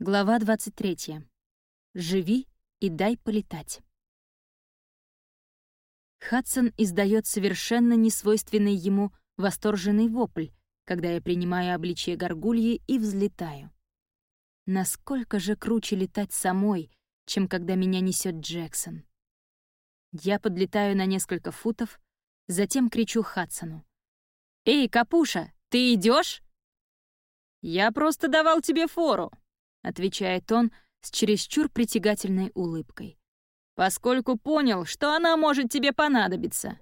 Глава 23. Живи и дай полетать. Хадсон издает совершенно несвойственный ему восторженный вопль, когда я принимаю обличие горгульи и взлетаю. Насколько же круче летать самой, чем когда меня несет Джексон. Я подлетаю на несколько футов, затем кричу Хадсону. «Эй, Капуша, ты идешь? «Я просто давал тебе фору», — отвечает он с чересчур притягательной улыбкой. «Поскольку понял, что она может тебе понадобиться».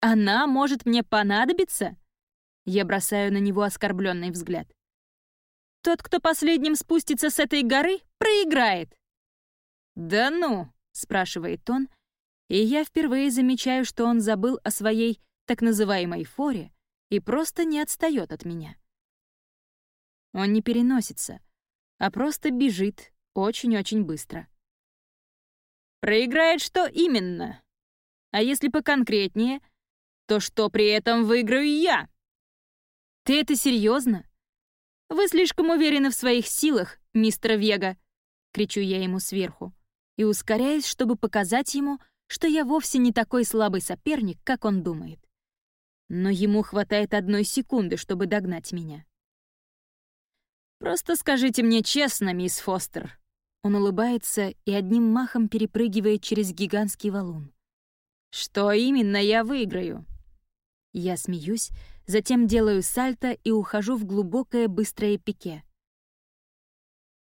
«Она может мне понадобиться?» Я бросаю на него оскорбленный взгляд. «Тот, кто последним спустится с этой горы, проиграет». «Да ну?» — спрашивает он, и я впервые замечаю, что он забыл о своей так называемой форе и просто не отстает от меня. Он не переносится — а просто бежит очень-очень быстро. Проиграет что именно? А если поконкретнее, то что при этом выиграю я? Ты это серьезно? Вы слишком уверены в своих силах, мистер Вега, кричу я ему сверху и ускоряюсь, чтобы показать ему, что я вовсе не такой слабый соперник, как он думает. Но ему хватает одной секунды, чтобы догнать меня. «Просто скажите мне честно, мисс Фостер». Он улыбается и одним махом перепрыгивает через гигантский валун. «Что именно я выиграю?» Я смеюсь, затем делаю сальто и ухожу в глубокое быстрое пике.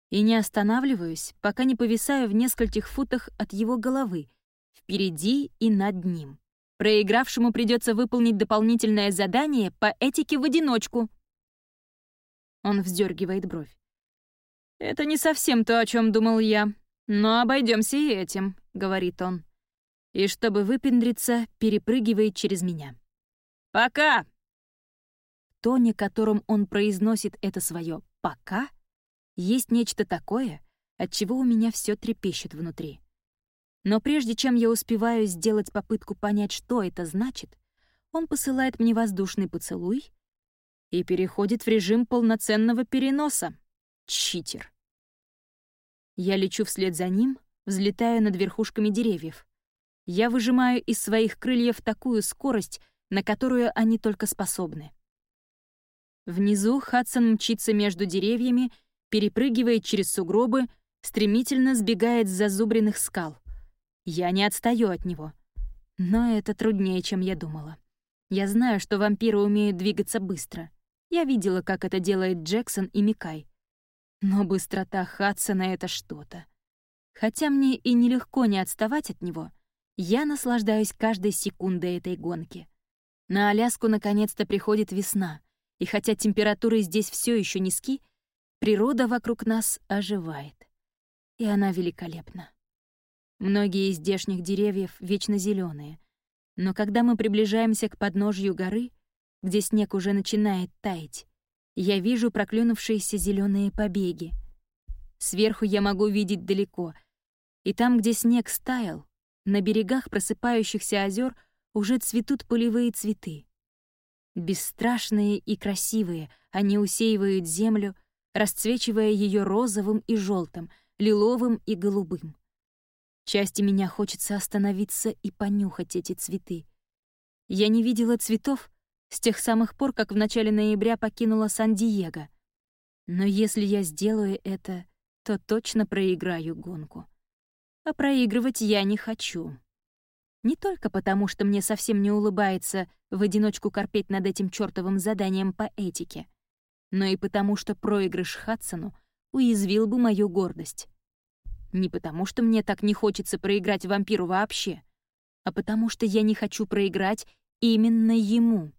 И не останавливаюсь, пока не повисаю в нескольких футах от его головы, впереди и над ним. Проигравшему придется выполнить дополнительное задание по этике в одиночку. Он вздергивает бровь. «Это не совсем то, о чем думал я, но обойдемся и этим», — говорит он. И чтобы выпендриться, перепрыгивает через меня. «Пока!» Тоне, которым он произносит это свое «пока», есть нечто такое, от чего у меня все трепещет внутри. Но прежде чем я успеваю сделать попытку понять, что это значит, он посылает мне воздушный поцелуй и переходит в режим полноценного переноса. Читер. Я лечу вслед за ним, взлетаю над верхушками деревьев. Я выжимаю из своих крыльев такую скорость, на которую они только способны. Внизу Хадсон мчится между деревьями, перепрыгивает через сугробы, стремительно сбегает с зазубренных скал. Я не отстаю от него. Но это труднее, чем я думала. Я знаю, что вампиры умеют двигаться быстро. Я видела, как это делает Джексон и Микай. Но быстрота Хадсона — это что-то. Хотя мне и нелегко не отставать от него, я наслаждаюсь каждой секундой этой гонки. На Аляску наконец-то приходит весна, и хотя температуры здесь все еще низки, природа вокруг нас оживает. И она великолепна. Многие из здешних деревьев вечно зеленые, но когда мы приближаемся к подножью горы, где снег уже начинает таять. Я вижу проклюнувшиеся зеленые побеги. Сверху я могу видеть далеко. И там, где снег стаял, на берегах просыпающихся озер уже цветут полевые цветы. Бесстрашные и красивые, они усеивают землю, расцвечивая ее розовым и желтым, лиловым и голубым. Части меня хочется остановиться и понюхать эти цветы. Я не видела цветов, с тех самых пор, как в начале ноября покинула Сан-Диего. Но если я сделаю это, то точно проиграю гонку. А проигрывать я не хочу. Не только потому, что мне совсем не улыбается в одиночку корпеть над этим чёртовым заданием по этике, но и потому, что проигрыш Хадсону уязвил бы мою гордость. Не потому, что мне так не хочется проиграть вампиру вообще, а потому что я не хочу проиграть именно ему.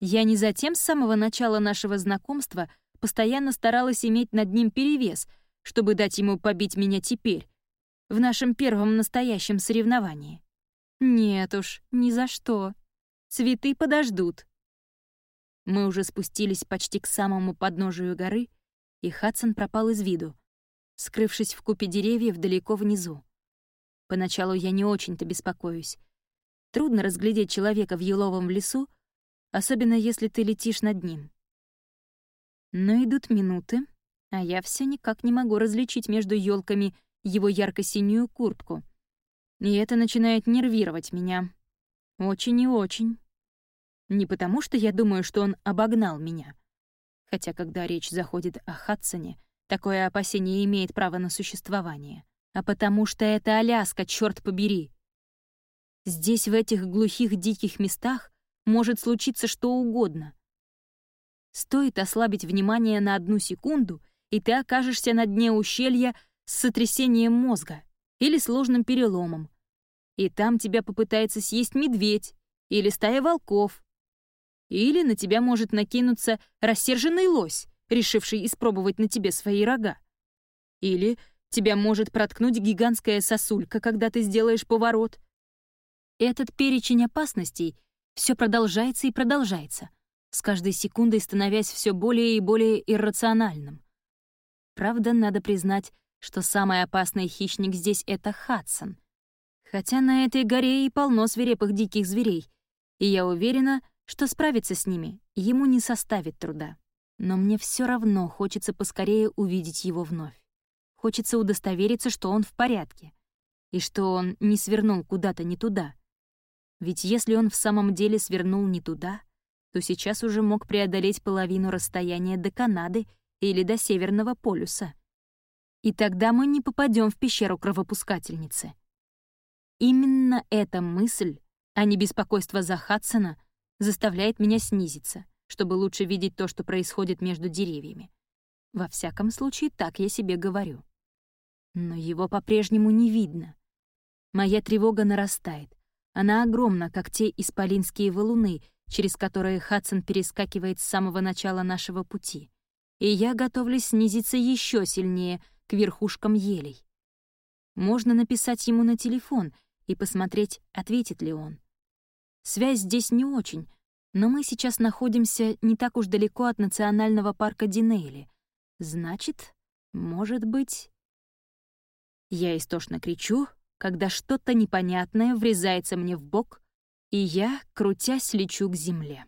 Я не затем с самого начала нашего знакомства постоянно старалась иметь над ним перевес, чтобы дать ему побить меня теперь, в нашем первом настоящем соревновании. Нет уж, ни за что. Цветы подождут. Мы уже спустились почти к самому подножию горы, и Хадсон пропал из виду, скрывшись в купе деревьев далеко внизу. Поначалу я не очень-то беспокоюсь. Трудно разглядеть человека в еловом лесу, особенно если ты летишь над ним. Но идут минуты, А я все никак не могу различить между елками его ярко-синюю куртку. И это начинает нервировать меня. Очень и очень. Не потому, что я думаю, что он обогнал меня. Хотя, когда речь заходит о Хадсоне, такое опасение имеет право на существование. А потому что это Аляска, черт побери. Здесь, в этих глухих диких местах, может случиться что угодно. Стоит ослабить внимание на одну секунду, и ты окажешься на дне ущелья с сотрясением мозга или сложным переломом. И там тебя попытается съесть медведь или стая волков. Или на тебя может накинуться рассерженный лось, решивший испробовать на тебе свои рога. Или тебя может проткнуть гигантская сосулька, когда ты сделаешь поворот. Этот перечень опасностей все продолжается и продолжается, с каждой секундой становясь все более и более иррациональным. Правда, надо признать, что самый опасный хищник здесь — это Хадсон. Хотя на этой горе и полно свирепых диких зверей, и я уверена, что справиться с ними ему не составит труда. Но мне все равно хочется поскорее увидеть его вновь. Хочется удостовериться, что он в порядке, и что он не свернул куда-то не туда. Ведь если он в самом деле свернул не туда, то сейчас уже мог преодолеть половину расстояния до Канады или до Северного полюса. И тогда мы не попадем в пещеру кровопускательницы. Именно эта мысль, а не беспокойство за Хадсона, заставляет меня снизиться, чтобы лучше видеть то, что происходит между деревьями. Во всяком случае, так я себе говорю. Но его по-прежнему не видно. Моя тревога нарастает. Она огромна, как те исполинские валуны, через которые Хадсон перескакивает с самого начала нашего пути и я готовлюсь снизиться еще сильнее к верхушкам елей. Можно написать ему на телефон и посмотреть, ответит ли он. Связь здесь не очень, но мы сейчас находимся не так уж далеко от национального парка Динейли. Значит, может быть... Я истошно кричу, когда что-то непонятное врезается мне в бок, и я, крутясь, лечу к земле.